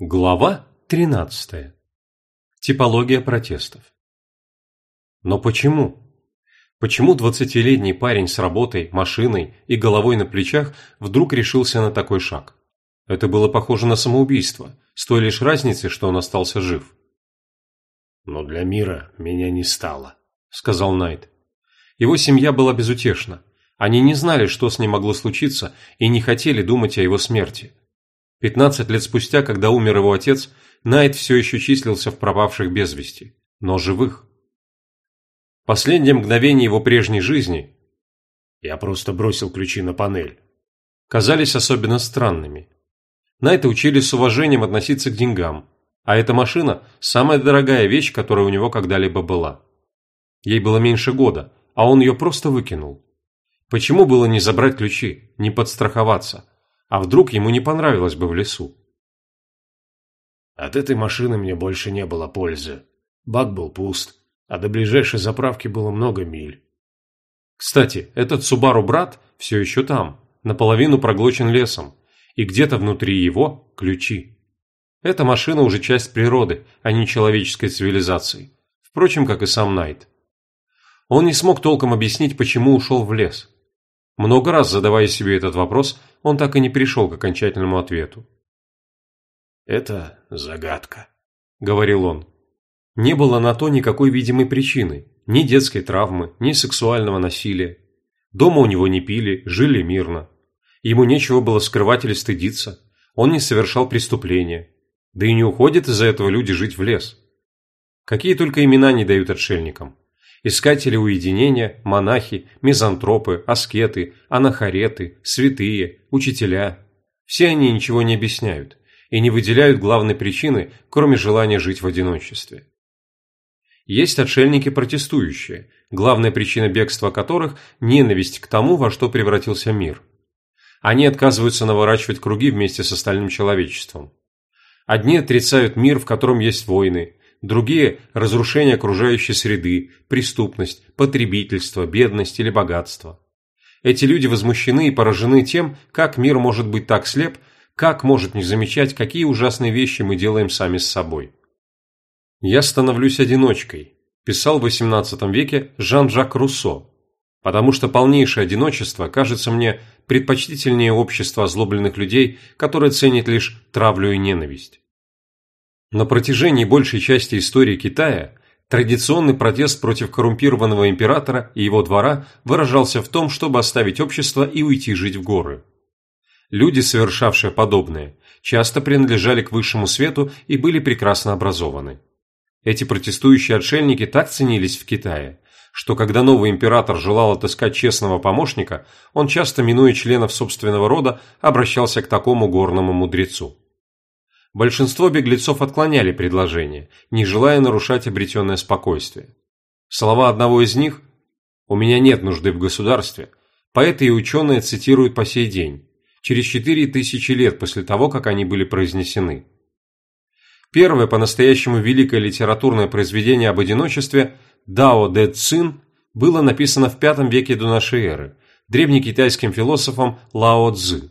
Глава 13. Типология протестов. Но почему? Почему двадцатилетний парень с работой, машиной и головой на плечах вдруг решился на такой шаг? Это было похоже на самоубийство, с той лишь разницей, что он остался жив. «Но для мира меня не стало», — сказал Найт. Его семья была безутешна. Они не знали, что с ним могло случиться, и не хотели думать о его смерти. Пятнадцать лет спустя, когда умер его отец, Найт все еще числился в пропавших без вести, но живых. Последнее мгновение его прежней жизни я просто бросил ключи на панель. Казались особенно странными. Найта учили с уважением относиться к деньгам, а эта машина – самая дорогая вещь, которая у него когда-либо была. Ей было меньше года, а он ее просто выкинул. Почему было не забрать ключи, не подстраховаться – а вдруг ему не понравилось бы в лесу? От этой машины мне больше не было пользы. Бак был пуст, а до ближайшей заправки было много миль. Кстати, этот Subaru брат все еще там, наполовину проглочен лесом, и где-то внутри его ключи. Эта машина уже часть природы, а не человеческой цивилизации. Впрочем, как и сам Найт. Он не смог толком объяснить, почему ушел в лес. Много раз задавая себе этот вопрос, он так и не пришел к окончательному ответу. «Это загадка», — говорил он. Не было на то никакой видимой причины, ни детской травмы, ни сексуального насилия. Дома у него не пили, жили мирно. Ему нечего было скрывать или стыдиться. Он не совершал преступления. Да и не уходят из-за этого люди жить в лес. Какие только имена не дают отшельникам искатели уединения, монахи, мизантропы, аскеты, анахареты, святые, учителя. Все они ничего не объясняют и не выделяют главной причины, кроме желания жить в одиночестве. Есть отшельники протестующие, главная причина бегства которых – ненависть к тому, во что превратился мир. Они отказываются наворачивать круги вместе с остальным человечеством. Одни отрицают мир, в котором есть войны, Другие – разрушение окружающей среды, преступность, потребительство, бедность или богатство. Эти люди возмущены и поражены тем, как мир может быть так слеп, как может не замечать, какие ужасные вещи мы делаем сами с собой. «Я становлюсь одиночкой», – писал в XVIII веке Жан-Жак Руссо, потому что полнейшее одиночество кажется мне предпочтительнее общества озлобленных людей, которые ценят лишь травлю и ненависть. На протяжении большей части истории Китая традиционный протест против коррумпированного императора и его двора выражался в том, чтобы оставить общество и уйти жить в горы. Люди, совершавшие подобное, часто принадлежали к высшему свету и были прекрасно образованы. Эти протестующие отшельники так ценились в Китае, что когда новый император желал отыскать честного помощника, он часто, минуя членов собственного рода, обращался к такому горному мудрецу. Большинство беглецов отклоняли предложение, не желая нарушать обретенное спокойствие. Слова одного из них «У меня нет нужды в государстве» поэты и ученые цитируют по сей день, через четыре тысячи лет после того, как они были произнесены. Первое по-настоящему великое литературное произведение об одиночестве «Дао Дэ Цин» было написано в V веке до нашей эры древнекитайским философом Лао Цзы.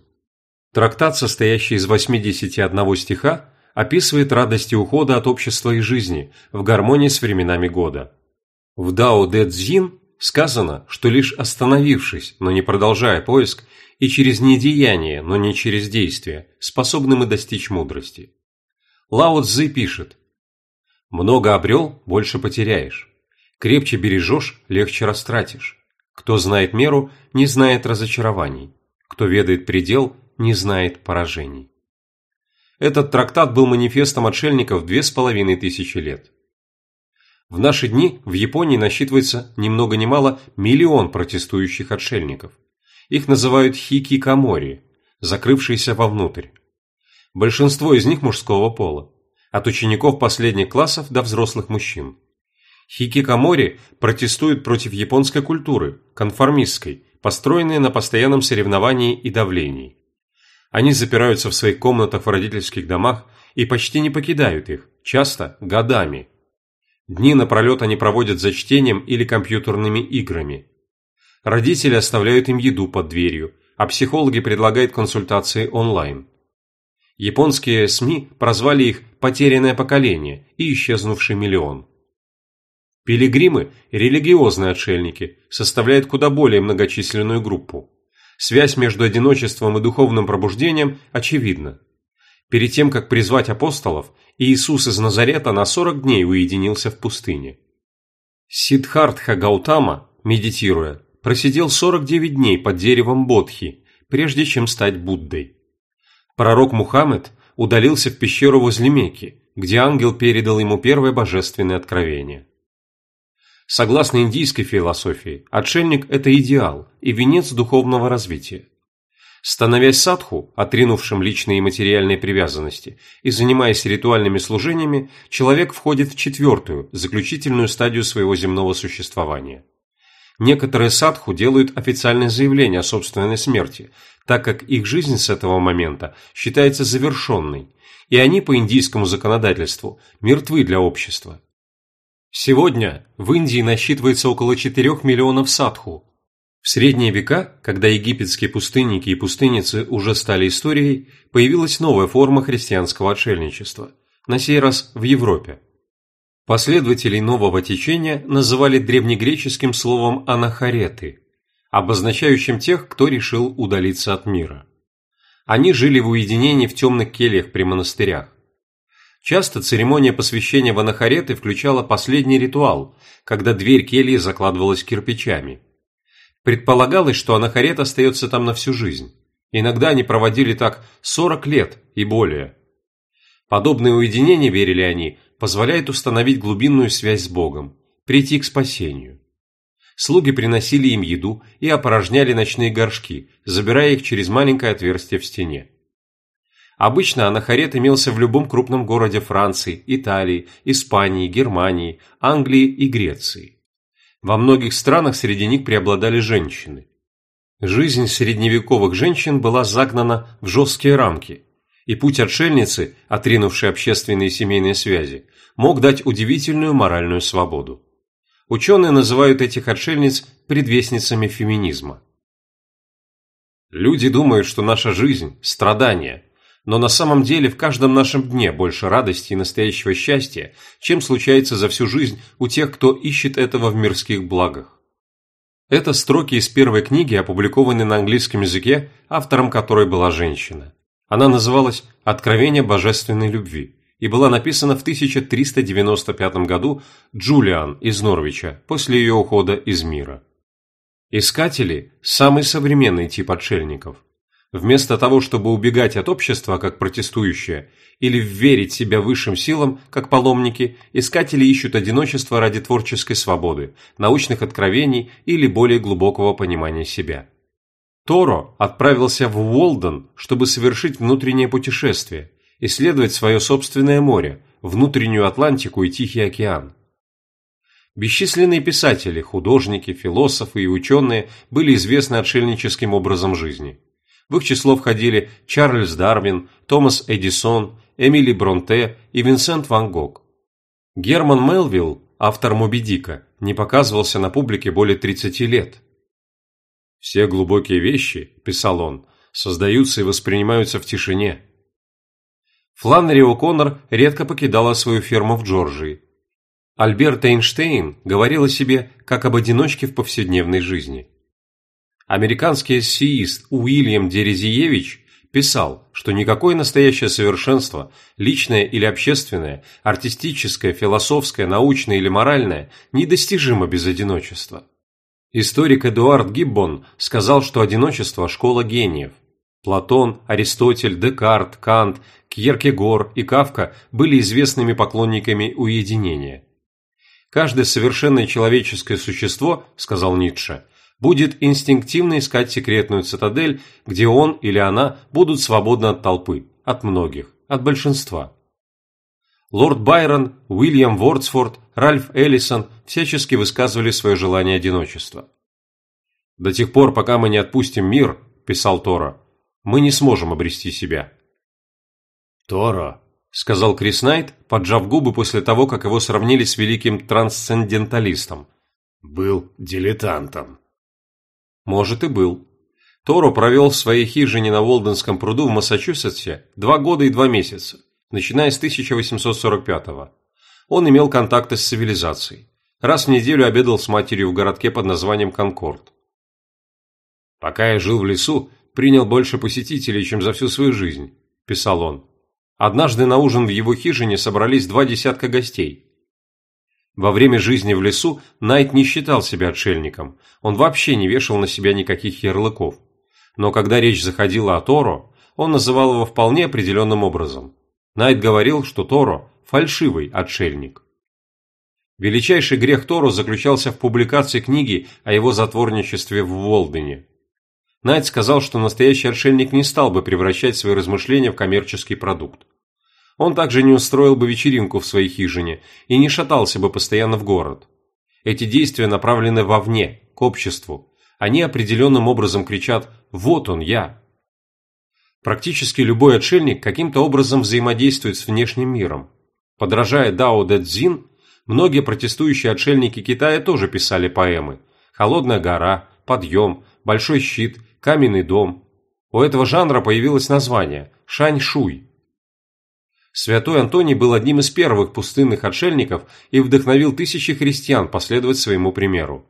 Трактат, состоящий из 81 стиха, описывает радости ухода от общества и жизни в гармонии с временами года. В Дао Дэ Цзин сказано, что лишь остановившись, но не продолжая поиск, и через недеяние, но не через действие, способны мы достичь мудрости. Лао Цзы пишет «Много обрел, больше потеряешь. Крепче бережешь, легче растратишь. Кто знает меру, не знает разочарований. Кто ведает предел, не знает поражений. Этот трактат был манифестом отшельников две с половиной тысячи лет. В наши дни в Японии насчитывается ни много ни мало миллион протестующих отшельников. Их называют хикикамори, закрывшиеся вовнутрь. Большинство из них мужского пола, от учеников последних классов до взрослых мужчин. Хикикамори протестуют против японской культуры, конформистской, построенной на постоянном соревновании и давлении. Они запираются в своих комнатах в родительских домах и почти не покидают их, часто годами. Дни напролет они проводят за чтением или компьютерными играми. Родители оставляют им еду под дверью, а психологи предлагают консультации онлайн. Японские СМИ прозвали их «потерянное поколение» и «исчезнувший миллион». Пилигримы – религиозные отшельники, составляют куда более многочисленную группу. Связь между одиночеством и духовным пробуждением очевидна. Перед тем, как призвать апостолов, Иисус из Назарета на 40 дней уединился в пустыне. Сиддхартха Гаутама, медитируя, просидел 49 дней под деревом Бодхи, прежде чем стать Буддой. Пророк Мухаммед удалился в пещеру возле Мекки, где ангел передал ему первое божественное откровение. Согласно индийской философии, отшельник – это идеал и венец духовного развития. Становясь садху, отринувшим личные и материальные привязанности, и занимаясь ритуальными служениями, человек входит в четвертую, заключительную стадию своего земного существования. Некоторые садху делают официальное заявление о собственной смерти, так как их жизнь с этого момента считается завершенной, и они по индийскому законодательству мертвы для общества. Сегодня в Индии насчитывается около 4 миллионов садху, в средние века, когда египетские пустынники и пустынницы уже стали историей, появилась новая форма христианского отшельничества, на сей раз в Европе. Последователей нового течения называли древнегреческим словом «анахареты», обозначающим тех, кто решил удалиться от мира. Они жили в уединении в темных кельях при монастырях. Часто церемония посвящения анахареты включала последний ритуал, когда дверь кельи закладывалась кирпичами – Предполагалось, что анахарет остается там на всю жизнь. Иногда они проводили так 40 лет и более. Подобное уединение, верили они, позволяет установить глубинную связь с Богом, прийти к спасению. Слуги приносили им еду и опорожняли ночные горшки, забирая их через маленькое отверстие в стене. Обычно анахарет имелся в любом крупном городе Франции, Италии, Испании, Германии, Англии и Греции. Во многих странах среди них преобладали женщины. Жизнь средневековых женщин была загнана в жесткие рамки, и путь отшельницы, отринувшей общественные и семейные связи, мог дать удивительную моральную свободу. Ученые называют этих отшельниц предвестницами феминизма. Люди думают, что наша жизнь – страдание, но на самом деле в каждом нашем дне больше радости и настоящего счастья, чем случается за всю жизнь у тех, кто ищет этого в мирских благах. Это строки из первой книги, опубликованной на английском языке, автором которой была женщина. Она называлась «Откровение божественной любви» и была написана в 1395 году Джулиан из Норвича после ее ухода из мира. Искатели – самый современный тип отшельников – Вместо того, чтобы убегать от общества, как протестующие, или верить себя высшим силам, как паломники, искатели ищут одиночество ради творческой свободы, научных откровений или более глубокого понимания себя. Торо отправился в Уолден, чтобы совершить внутреннее путешествие, исследовать свое собственное море, внутреннюю Атлантику и Тихий океан. Бесчисленные писатели, художники, философы и ученые были известны отшельническим образом жизни – в их число входили Чарльз Дарвин, Томас Эдисон, Эмили Бронте и Винсент Ван Гог. Герман Мелвилл, автор «Моби Дика», не показывался на публике более 30 лет. «Все глубокие вещи», – писал он, – «создаются и воспринимаются в тишине». Фланнери О'Коннор редко покидала свою ферму в Джорджии. Альберт Эйнштейн говорил о себе как об одиночке в повседневной жизни. Американский эссеист Уильям Дерезиевич писал, что никакое настоящее совершенство, личное или общественное, артистическое, философское, научное или моральное, недостижимо без одиночества. Историк Эдуард Гиббон сказал, что одиночество – школа гениев. Платон, Аристотель, Декарт, Кант, Кьеркегор и Кавка были известными поклонниками уединения. «Каждое совершенное человеческое существо, – сказал Ницше, будет инстинктивно искать секретную цитадель, где он или она будут свободны от толпы, от многих, от большинства. Лорд Байрон, Уильям Вордсфорд, Ральф Эллисон всячески высказывали свое желание одиночества. «До тех пор, пока мы не отпустим мир», – писал Тора, – «мы не сможем обрести себя». «Тора», – сказал Крис Найт, поджав губы после того, как его сравнили с великим трансценденталистом. «Был дилетантом». Может и был. Торо провел в своей хижине на Волденском пруду в Массачусетсе два года и два месяца, начиная с 1845 -го. Он имел контакты с цивилизацией. Раз в неделю обедал с матерью в городке под названием Конкорд. «Пока я жил в лесу, принял больше посетителей, чем за всю свою жизнь», – писал он. Однажды на ужин в его хижине собрались два десятка гостей. Во время жизни в лесу Найт не считал себя отшельником, он вообще не вешал на себя никаких ярлыков. Но когда речь заходила о Торо, он называл его вполне определенным образом. Найт говорил, что Торо – фальшивый отшельник. Величайший грех Торо заключался в публикации книги о его затворничестве в Волдене. Найт сказал, что настоящий отшельник не стал бы превращать свои размышления в коммерческий продукт. Он также не устроил бы вечеринку в своей хижине и не шатался бы постоянно в город. Эти действия направлены вовне, к обществу. Они определенным образом кричат «Вот он, я!». Практически любой отшельник каким-то образом взаимодействует с внешним миром. Подражая Дао Дэ Цзин, многие протестующие отшельники Китая тоже писали поэмы «Холодная гора», «Подъем», «Большой щит», «Каменный дом». У этого жанра появилось название – Шань-Шуй. Святой Антоний был одним из первых пустынных отшельников и вдохновил тысячи христиан последовать своему примеру.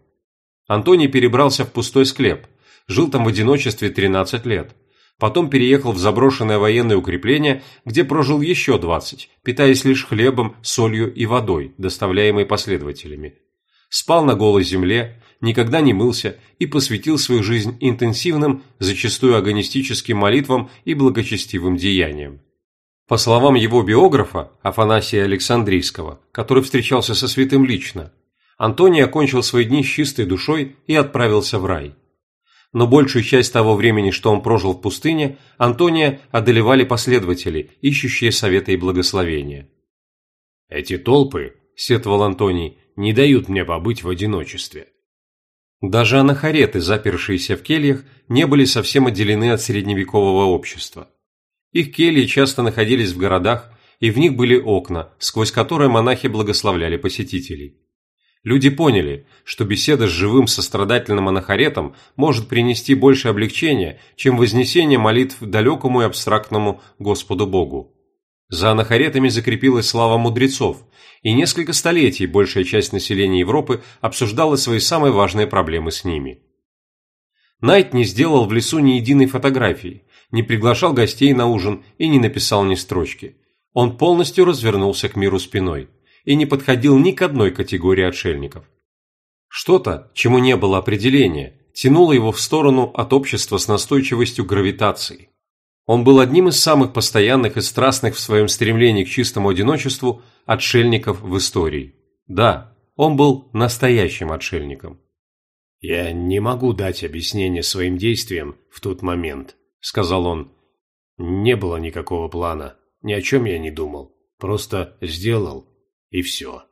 Антоний перебрался в пустой склеп, жил там в одиночестве 13 лет. Потом переехал в заброшенное военное укрепление, где прожил еще 20, питаясь лишь хлебом, солью и водой, доставляемой последователями. Спал на голой земле, никогда не мылся и посвятил свою жизнь интенсивным, зачастую агонистическим молитвам и благочестивым деяниям. По словам его биографа, Афанасия Александрийского, который встречался со святым лично, Антоний окончил свои дни с чистой душой и отправился в рай. Но большую часть того времени, что он прожил в пустыне, Антония одолевали последователи, ищущие совета и благословения. «Эти толпы, – сетовал Антоний, – не дают мне побыть в одиночестве». Даже анахареты, запершиеся в кельях, не были совсем отделены от средневекового общества. Их кельи часто находились в городах, и в них были окна, сквозь которые монахи благословляли посетителей. Люди поняли, что беседа с живым сострадательным анахаретом может принести больше облегчения, чем вознесение молитв далекому и абстрактному Господу Богу. За анахаретами закрепилась слава мудрецов, и несколько столетий большая часть населения Европы обсуждала свои самые важные проблемы с ними. Найт не сделал в лесу ни единой фотографии, не приглашал гостей на ужин и не написал ни строчки. Он полностью развернулся к миру спиной и не подходил ни к одной категории отшельников. Что-то, чему не было определения, тянуло его в сторону от общества с настойчивостью гравитации. Он был одним из самых постоянных и страстных в своем стремлении к чистому одиночеству отшельников в истории. Да, он был настоящим отшельником. «Я не могу дать объяснение своим действиям в тот момент», сказал он. «Не было никакого плана, ни о чем я не думал, просто сделал, и все».